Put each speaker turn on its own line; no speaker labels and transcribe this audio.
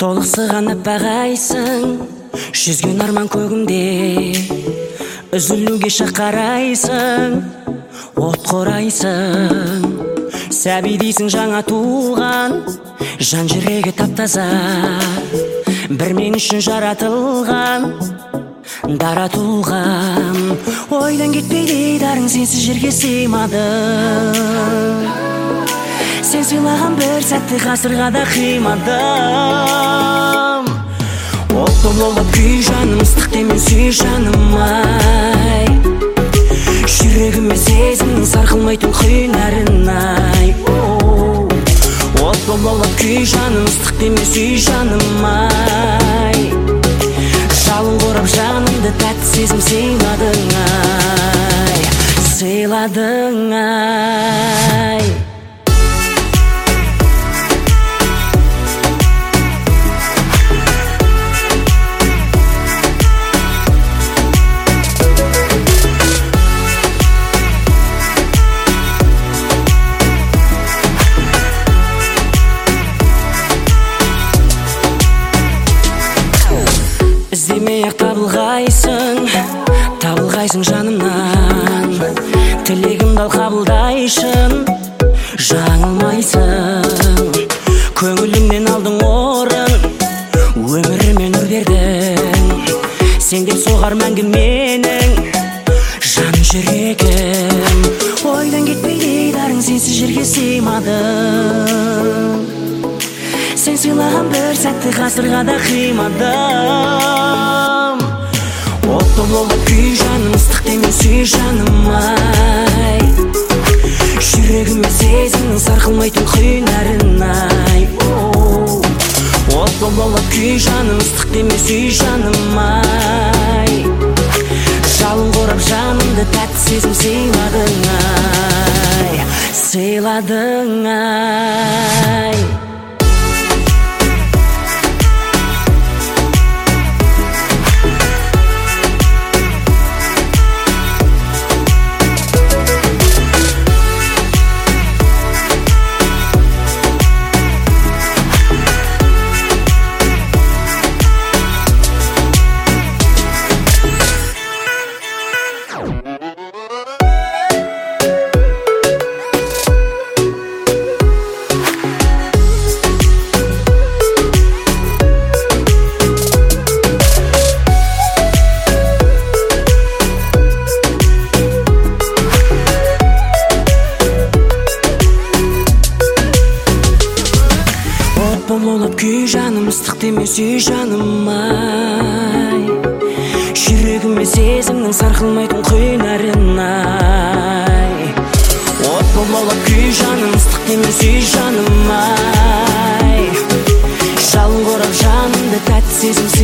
толықсыған аппақ айсың жүзген арман көгімде үзілуге шақарайсың от қорайсың. Сәби дейсің жаңа туған жан жүрегі тап таза бір мен үшін жаратылған. Дара туған ойдан кетпейді дарың сенсіз жерге сыймады. Сен сыйлаған бір сәтті ғасырға да қимадым отты болып күй жаным ыстық демен сүй жаным ай жүрегіме сезімнің сарқылмайтын құйнарын ай отты болып күй жаным ыстық демен сүй жаным ай жалын қорап жанымды тәтті сезім сыйладың ай сыйладың ай іздемей ақ табылғайсың табылғайсың жанымнан. Тілегімді ал қабылдайшын жаңылмайсың. Көңілімнен алдың орын өміріме нұр бердің. Сен деп соғар мәңгі менің жан жүрегім ойдан кетпейді дарың сенсіз жерге сыймады сен сыйлаған бір сәтті ғасырға да қимадым болып күй жаным ыстық демен сүй жаным ай. Жүрегіме сезімнің сарқылмайтын құйнарын ай. Отты болып күй жаным ыстық демен сүй жаным ай. Жалын қорап жанымды тәтті сезім сыйладың ай. Сыйладың ай. От болып күй жаным ыстық деме сүй жаным ай. Жүрегіме сезімнің сарқылмайтын құйнарын ай. От болып күй жаным ыстық деме сүй жаным ай. Жалын қорап жанымды тәтті сезім